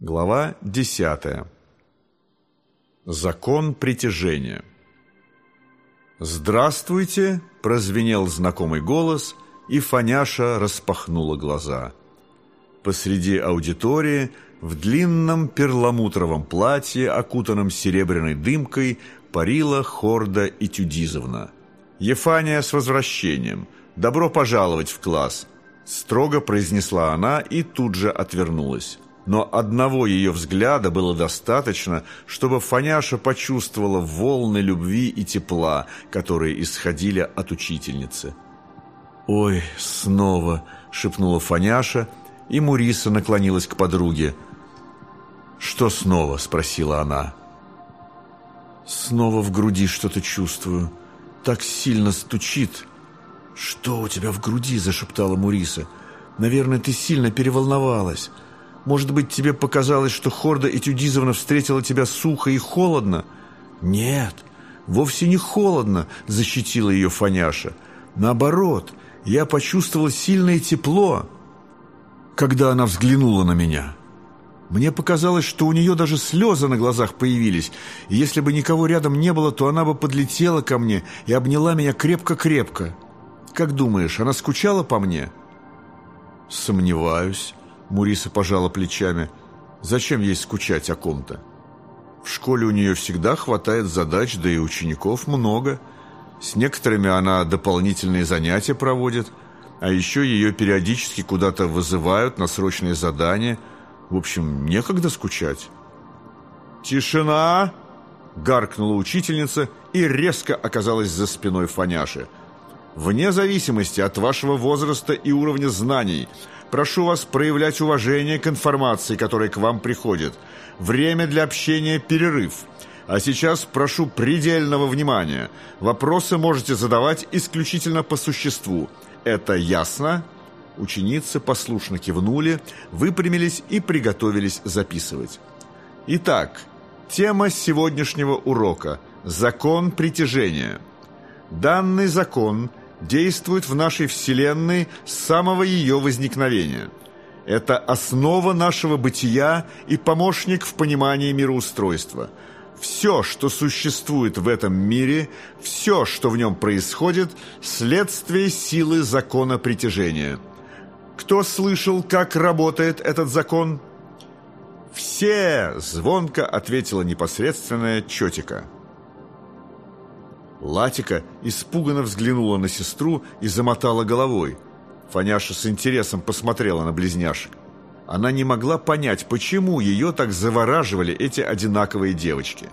Глава 10. Закон притяжения. «Здравствуйте!» – прозвенел знакомый голос, и Фаняша распахнула глаза. Посреди аудитории в длинном перламутровом платье, окутанном серебряной дымкой, парила Хорда Этюдизовна. «Ефания с возвращением! Добро пожаловать в класс!» – строго произнесла она и тут же отвернулась но одного ее взгляда было достаточно, чтобы Фаняша почувствовала волны любви и тепла, которые исходили от учительницы. «Ой, снова!» — шепнула Фаняша, и Муриса наклонилась к подруге. «Что снова?» — спросила она. «Снова в груди что-то чувствую. Так сильно стучит». «Что у тебя в груди?» – зашептала Муриса. «Наверное, ты сильно переволновалась». Может быть, тебе показалось, что Хорда Этюдизовна встретила тебя сухо и холодно? Нет, вовсе не холодно, защитила ее Фаняша. Наоборот, я почувствовала сильное тепло, когда она взглянула на меня. Мне показалось, что у нее даже слезы на глазах появились, и если бы никого рядом не было, то она бы подлетела ко мне и обняла меня крепко-крепко. Как думаешь, она скучала по мне? Сомневаюсь. Муриса пожала плечами. «Зачем ей скучать о ком-то? В школе у нее всегда хватает задач, да и учеников много. С некоторыми она дополнительные занятия проводит, а еще ее периодически куда-то вызывают на срочные задания. В общем, некогда скучать». «Тишина!» — гаркнула учительница и резко оказалась за спиной Фаняши. «Вне зависимости от вашего возраста и уровня знаний — Прошу вас проявлять уважение к информации, которая к вам приходит. Время для общения – перерыв. А сейчас прошу предельного внимания. Вопросы можете задавать исключительно по существу. Это ясно?» Ученицы послушно кивнули, выпрямились и приготовились записывать. Итак, тема сегодняшнего урока – закон притяжения. Данный закон – действует в нашей Вселенной с самого ее возникновения. Это основа нашего бытия и помощник в понимании мироустройства. Все, что существует в этом мире, все, что в нем происходит, следствие силы закона притяжения. Кто слышал, как работает этот закон? «Все!» – звонко ответила непосредственная Чотика. Латика испуганно взглянула на сестру и замотала головой. Фаняша с интересом посмотрела на близняшек. Она не могла понять, почему ее так завораживали эти одинаковые девочки.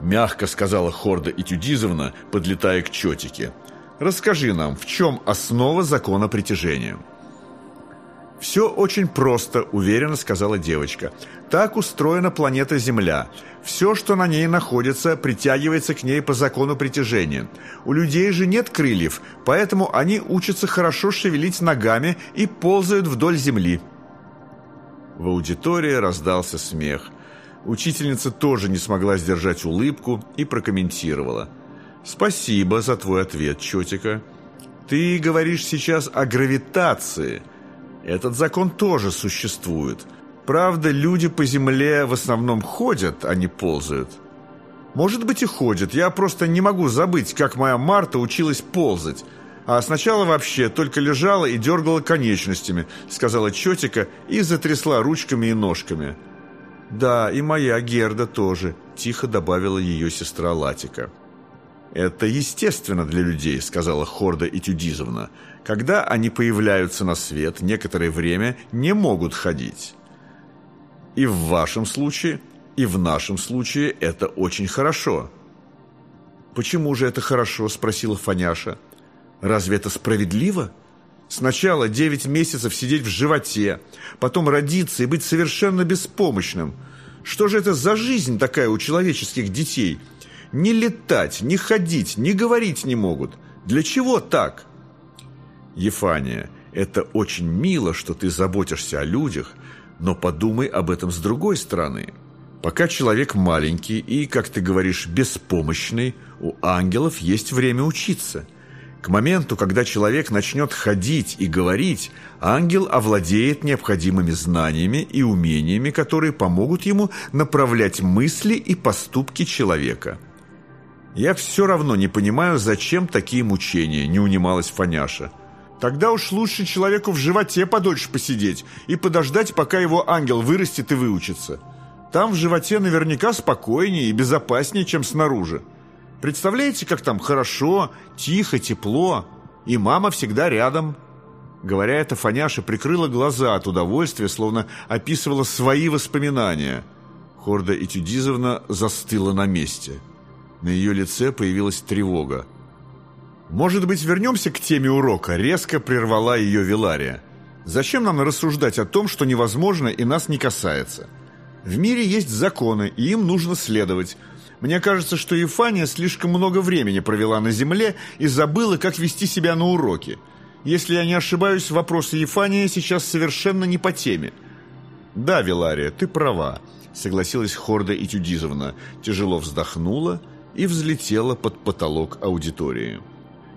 Мягко сказала Хорда Этюдизовна, подлетая к чётике. «Расскажи нам, в чем основа закона притяжения?» «Все очень просто», — уверенно сказала девочка. «Так устроена планета Земля. Все, что на ней находится, притягивается к ней по закону притяжения. У людей же нет крыльев, поэтому они учатся хорошо шевелить ногами и ползают вдоль Земли». В аудитории раздался смех. Учительница тоже не смогла сдержать улыбку и прокомментировала. «Спасибо за твой ответ, Чотика. Ты говоришь сейчас о гравитации». Этот закон тоже существует. Правда, люди по земле в основном ходят, а не ползают. Может быть и ходят, я просто не могу забыть, как моя Марта училась ползать. А сначала вообще только лежала и дергала конечностями, сказала Чотика и затрясла ручками и ножками. «Да, и моя Герда тоже», – тихо добавила ее сестра Латика. «Это естественно для людей», — сказала Хорда Этюдизовна. «Когда они появляются на свет, некоторое время не могут ходить. И в вашем случае, и в нашем случае это очень хорошо». «Почему же это хорошо?» — спросила Фаняша. «Разве это справедливо?» Сначала девять месяцев сидеть в животе, потом родиться и быть совершенно беспомощным. Что же это за жизнь такая у человеческих детей – ни летать, ни ходить, ни говорить не могут. Для чего так? Ефания, это очень мило, что ты заботишься о людях, но подумай об этом с другой стороны. Пока человек маленький и, как ты говоришь, беспомощный, у ангелов есть время учиться. К моменту, когда человек начнет ходить и говорить, ангел овладеет необходимыми знаниями и умениями, которые помогут ему направлять мысли и поступки человека. «Я все равно не понимаю, зачем такие мучения», – не унималась Фаняша. «Тогда уж лучше человеку в животе подольше посидеть и подождать, пока его ангел вырастет и выучится. Там в животе наверняка спокойнее и безопаснее, чем снаружи». Представляете, как там хорошо, тихо, тепло, и мама всегда рядом». Говоря это, Фаняша прикрыла глаза от удовольствия, словно описывала свои воспоминания. Хорда Этюдизовна застыла на месте. На ее лице появилась тревога. «Может быть, вернемся к теме урока?» Резко прервала ее Вилария. «Зачем нам рассуждать о том, что невозможно и нас не касается? В мире есть законы, и им нужно следовать. Мне кажется, что Ефания слишком много времени провела на земле и забыла, как вести себя на уроке. Если я не ошибаюсь, вопросы Ефания сейчас совершенно не по теме. «Да, Вилария, ты права», — согласилась Хорда Итюдизовна, тяжело вздохнула и взлетела под потолок аудитории.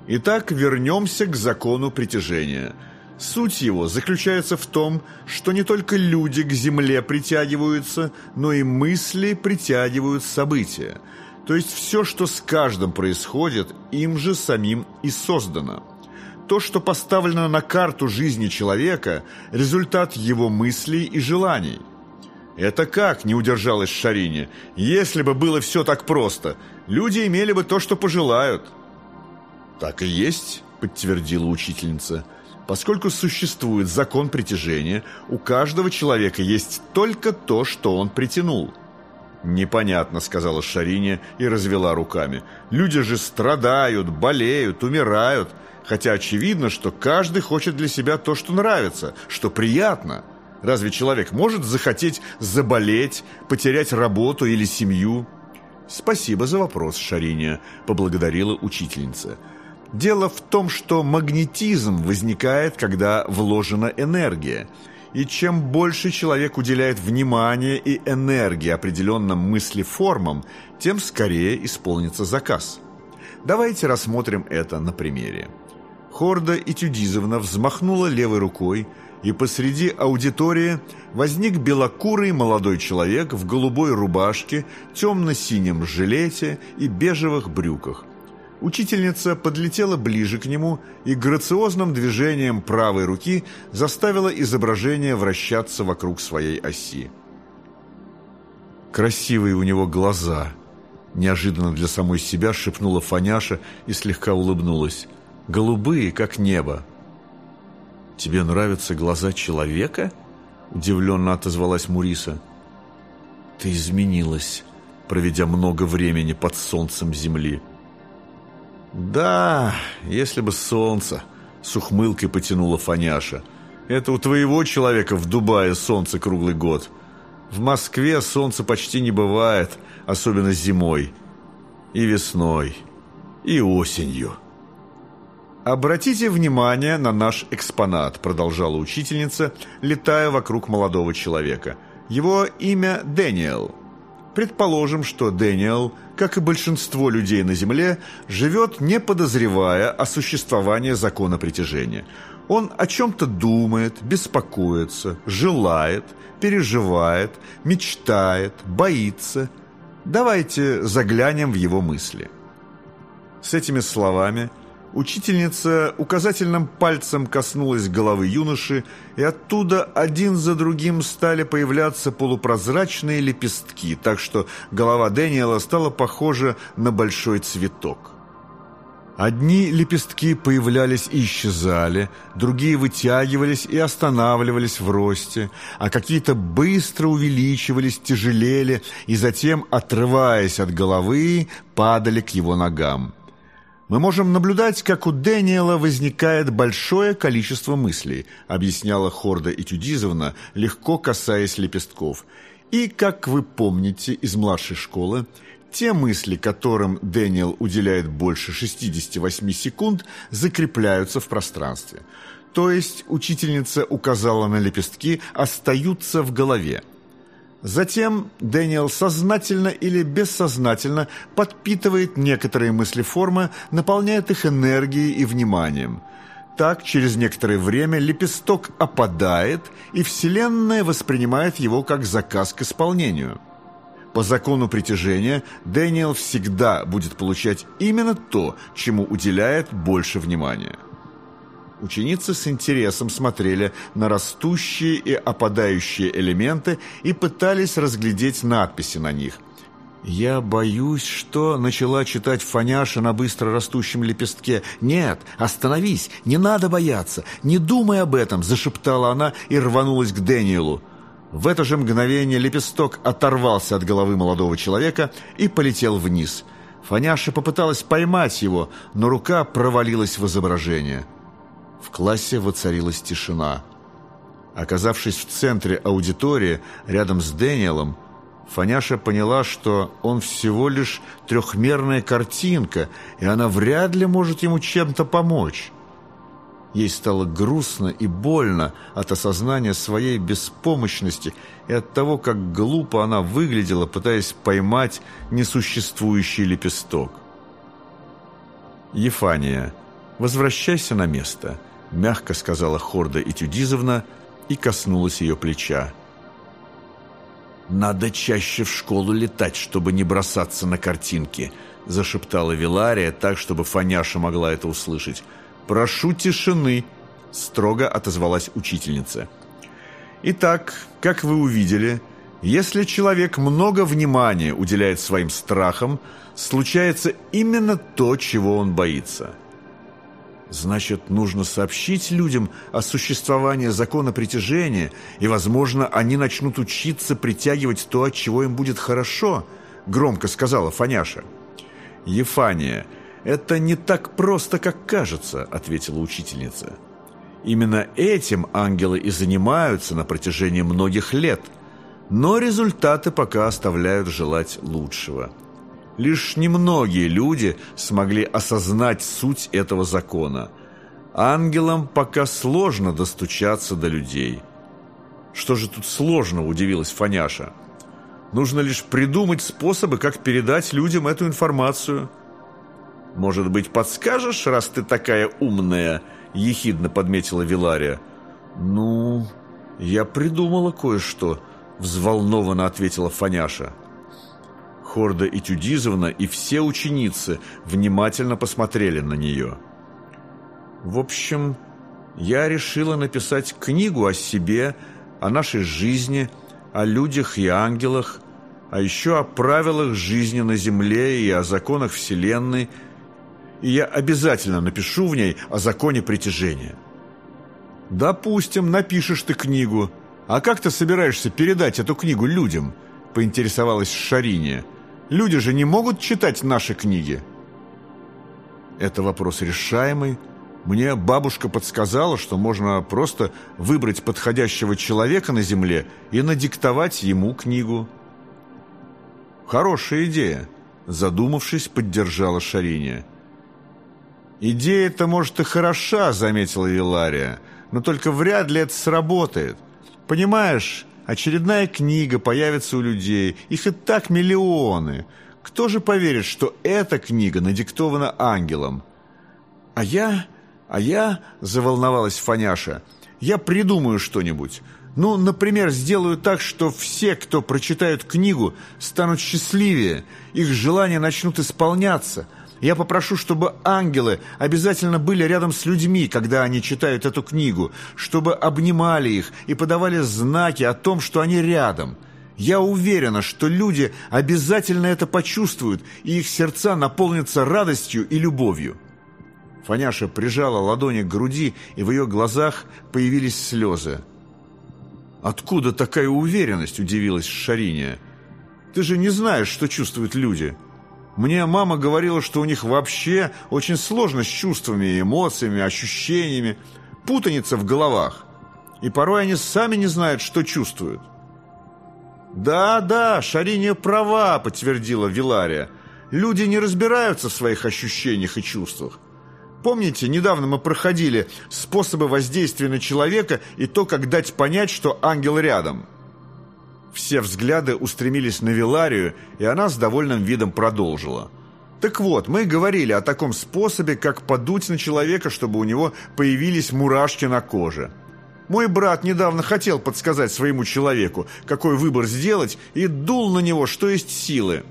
Итак, вернемся к закону притяжения — Суть его заключается в том, что не только люди к Земле притягиваются, но и мысли притягивают события. То есть все, что с каждым происходит, им же самим и создано. То, что поставлено на карту жизни человека, результат его мыслей и желаний. «Это как?» – не удержалась Шарине. «Если бы было все так просто, люди имели бы то, что пожелают». «Так и есть», – подтвердила учительница – Поскольку существует закон притяжения, у каждого человека есть только то, что он притянул. «Непонятно», — сказала Шарине и развела руками. «Люди же страдают, болеют, умирают, хотя очевидно, что каждый хочет для себя то, что нравится, что приятно. Разве человек может захотеть заболеть, потерять работу или семью?» «Спасибо за вопрос, Шарине», — поблагодарила учительница. Дело в том, что магнетизм возникает, когда вложена энергия. И чем больше человек уделяет внимания и энергии определенным мыслеформам, тем скорее исполнится заказ. Давайте рассмотрим это на примере. Хорда Этюдизовна взмахнула левой рукой, и посреди аудитории возник белокурый молодой человек в голубой рубашке, темно-синем жилете и бежевых брюках – Учительница подлетела ближе к нему и грациозным движением правой руки заставила изображение вращаться вокруг своей оси. «Красивые у него глаза!» Неожиданно для самой себя шепнула Фаняша и слегка улыбнулась. «Голубые, как небо!» «Тебе нравятся глаза человека?» Удивленно отозвалась Муриса. «Ты изменилась, проведя много времени под солнцем земли». «Да, если бы солнце!» — с ухмылкой потянула Фаняша. «Это у твоего человека в Дубае солнце круглый год. В Москве солнца почти не бывает, особенно зимой. И весной, и осенью». «Обратите внимание на наш экспонат», — продолжала учительница, летая вокруг молодого человека. «Его имя Дэниел». Предположим, что Дэниел, как и большинство людей на Земле, живет не подозревая о существовании закона притяжения. Он о чем-то думает, беспокоится, желает, переживает, мечтает, боится. Давайте заглянем в его мысли. С этими словами – Учительница указательным пальцем коснулась головы юноши, и оттуда один за другим стали появляться полупрозрачные лепестки, так что голова Дэниела стала похожа на большой цветок. Одни лепестки появлялись и исчезали, другие вытягивались и останавливались в росте, а какие-то быстро увеличивались, тяжелели и затем, отрываясь от головы, падали к его ногам мы можем наблюдать, как у Дэниела возникает большое количество мыслей, объясняла Хорда Этюдизовна, легко касаясь лепестков. И, как вы помните из младшей школы, те мысли, которым Дэниел уделяет больше 68 секунд, закрепляются в пространстве. То есть учительница указала на лепестки, остаются в голове. Затем Дэниел сознательно или бессознательно подпитывает некоторые мыслеформы, наполняет их энергией и вниманием. Так, через некоторое время лепесток опадает, и Вселенная воспринимает его как заказ к исполнению. По закону притяжения Дэниел всегда будет получать именно то, чему уделяет больше внимания. Ученицы с интересом смотрели на растущие и опадающие элементы и пытались разглядеть надписи на них. «Я боюсь, что...» — начала читать Фаняша на быстро растущем лепестке. «Нет, остановись, не надо бояться, не думай об этом!» — зашептала она и рванулась к Дэниелу. В это же мгновение лепесток оторвался от головы молодого человека и полетел вниз. Фаняша попыталась поймать его, но рука провалилась в изображение. В классе воцарилась тишина. Оказавшись в центре аудитории, рядом с Дэниелом, Фаняша поняла, что он всего лишь трехмерная картинка, и она вряд ли может ему чем-то помочь. Ей стало грустно и больно от осознания своей беспомощности и от того, как глупо она выглядела, пытаясь поймать несуществующий лепесток. «Ефания, возвращайся на место», — мягко сказала Хорда Этюдизовна и коснулась ее плеча. «Надо чаще в школу летать, чтобы не бросаться на картинки», — зашептала Вилария так, чтобы Фаняша могла это услышать. «Прошу тишины», — строго отозвалась учительница. «Итак, как вы увидели, если человек много внимания уделяет своим страхам, случается именно то, чего он боится». Значит, нужно сообщить людям о существовании закона притяжения, и, возможно, они начнут учиться притягивать то, от чего им будет хорошо, громко сказала Фаняша. Ефания, это не так просто, как кажется, ответила учительница. Именно этим ангелы и занимаются на протяжении многих лет, но результаты пока оставляют желать лучшего. Лишь немногие люди смогли осознать суть этого закона. Ангелам пока сложно достучаться до людей. «Что же тут сложного?» – удивилась Фаняша. «Нужно лишь придумать способы, как передать людям эту информацию». «Может быть, подскажешь, раз ты такая умная?» – ехидно подметила Вилария. «Ну, я придумала кое-что», – взволнованно ответила Фаняша. Хорда Этюдизовна и все ученицы внимательно посмотрели на нее. В общем, я решила написать книгу о себе, о нашей жизни, о людях и ангелах, а еще о правилах жизни на Земле и о законах Вселенной, и я обязательно напишу в ней о законе притяжения. «Допустим, напишешь ты книгу. А как ты собираешься передать эту книгу людям?» – поинтересовалась Шариния. Люди же не могут читать наши книги. Это вопрос решаемый. Мне бабушка подсказала, что можно просто выбрать подходящего человека на земле и надиктовать ему книгу. Хорошая идея, задумавшись, поддержала Шариния. «Идея-то, может, и хороша», — заметила Вилария, «но только вряд ли это сработает. Понимаешь, Очередная книга появится у людей. Их и так миллионы. Кто же поверит, что эта книга надиктована ангелом? А я... А я... Заволновалась Фаняша. Я придумаю что-нибудь. Ну, например, сделаю так, что все, кто прочитают книгу, станут счастливее, их желания начнут исполняться, я попрошу, чтобы ангелы обязательно были рядом с людьми, когда они читают эту книгу, чтобы обнимали их и подавали знаки о том, что они рядом. Я уверена, что люди обязательно это почувствуют, и их сердца наполнятся радостью и любовью». Фаняша прижала ладони к груди, и в ее глазах появились слезы. «Откуда такая уверенность?» – удивилась Шариня. «Ты же не знаешь, что чувствуют люди». Мне мама говорила, что у них вообще очень сложно с чувствами, эмоциями, ощущениями, путаница в головах. И порой они сами не знают, что чувствуют. «Да, да, Шариния права», — подтвердила Вилария. «Люди не разбираются в своих ощущениях и чувствах. Помните, недавно мы проходили способы воздействия на человека и то, как дать понять, что ангел рядом?» Все взгляды устремились на Виларию, и она с довольным видом продолжила. «Так вот, мы говорили о таком способе, как подуть на человека, чтобы у него появились мурашки на коже. Мой брат недавно хотел подсказать своему человеку, какой выбор сделать, и дул на него, что есть силы.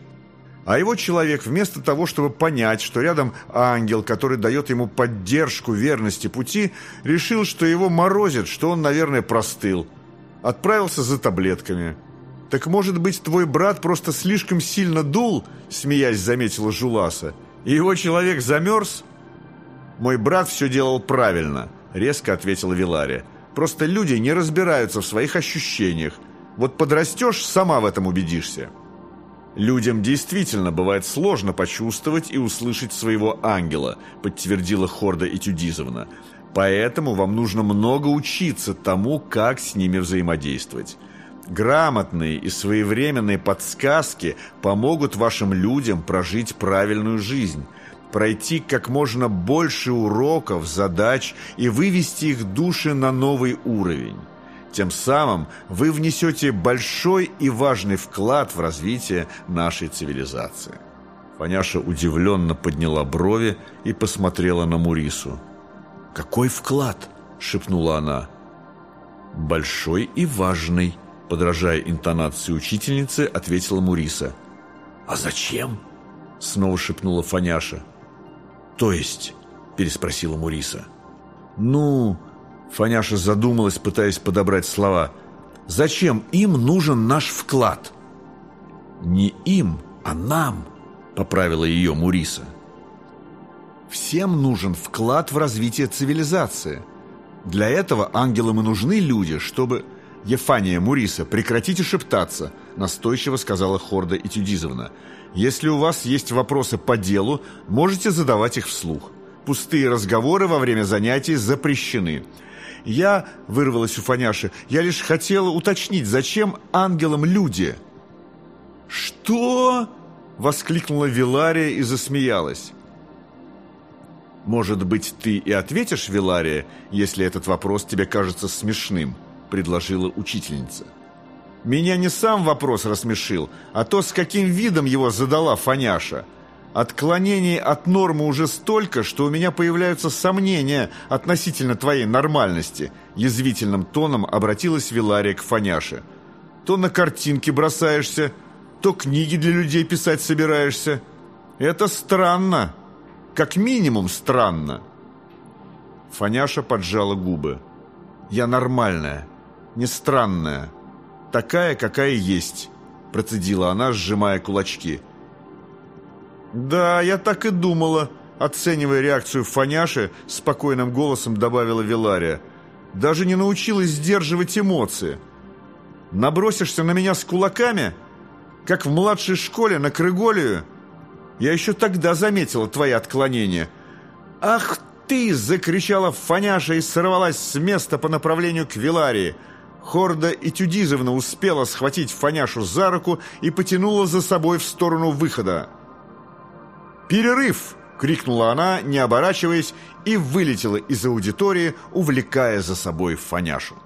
А его человек, вместо того, чтобы понять, что рядом ангел, который дает ему поддержку верности пути, решил, что его морозит, что он, наверное, простыл. Отправился за таблетками. «Так, может быть, твой брат просто слишком сильно дул?» Смеясь, заметила Жуласа. «И его человек замерз?» «Мой брат все делал правильно», — резко ответила Вилария. Просто люди не разбираются в своих ощущениях. Вот подрастешь, сама в этом убедишься. Людям действительно бывает сложно почувствовать и услышать своего ангела, подтвердила Хорда Этюдизовна. Поэтому вам нужно много учиться тому, как с ними взаимодействовать. Грамотные и своевременные подсказки помогут вашим людям прожить правильную жизнь – пройти как можно больше уроков, задач и вывести их души на новый уровень. Тем самым вы внесете большой и важный вклад в развитие нашей цивилизации. Фаняша удивленно подняла брови и посмотрела на Мурису. «Какой вклад?» – шепнула она. «Большой и важный», – подражая интонации учительницы, ответила Муриса. «А зачем?» – снова шепнула Фаняша. «То есть?» – переспросила Муриса. «Ну...» – Фаняша задумалась, пытаясь подобрать слова. «Зачем им нужен наш вклад?» «Не им, а нам», – поправила ее Муриса. «Всем нужен вклад в развитие цивилизации. Для этого ангелам и нужны люди, чтобы...» «Ефания, Муриса, прекратите шептаться», – настойчиво сказала Хорда Этюдизовна. Если у вас есть вопросы по делу, можете задавать их вслух. Пустые разговоры во время занятий запрещены. Я, вырвалась у Фаняши, я лишь хотела уточнить, зачем ангелам люди? Что? Воскликнула Вилария и засмеялась. «Может быть, ты и ответишь, Вилария, если этот вопрос тебе кажется смешным?» – предложила учительница. Меня не сам вопрос рассмешил, а то, с каким видом его задала Фаняша. Отклонений от нормы уже столько, что у меня появляются сомнения относительно твоей нормальности. Язвительным тоном обратилась Вилария к Фаняше. То на картинки бросаешься, то книги для людей писать собираешься. Это странно. Как минимум странно. Фаняша поджала губы. Я нормальная, не странная такая, какая есть», – процедила она, сжимая кулачки. «Да, я так и думала», – оценивая реакцию Фаняши, спокойным голосом добавила Вилария. «Даже не научилась сдерживать эмоции. Набросишься на меня с кулаками, как в младшей школе на Крыголию? Я еще тогда заметила твои отклонения». «Ах ты!» – закричала Фаняша и сорвалась с места по направлению к Виларии – Хорда Этюдизовна успела схватить Фаняшу за руку и потянула за собой в сторону выхода. «Перерыв!» — крикнула она, не оборачиваясь, и вылетела из аудитории, увлекая за собой Фаняшу.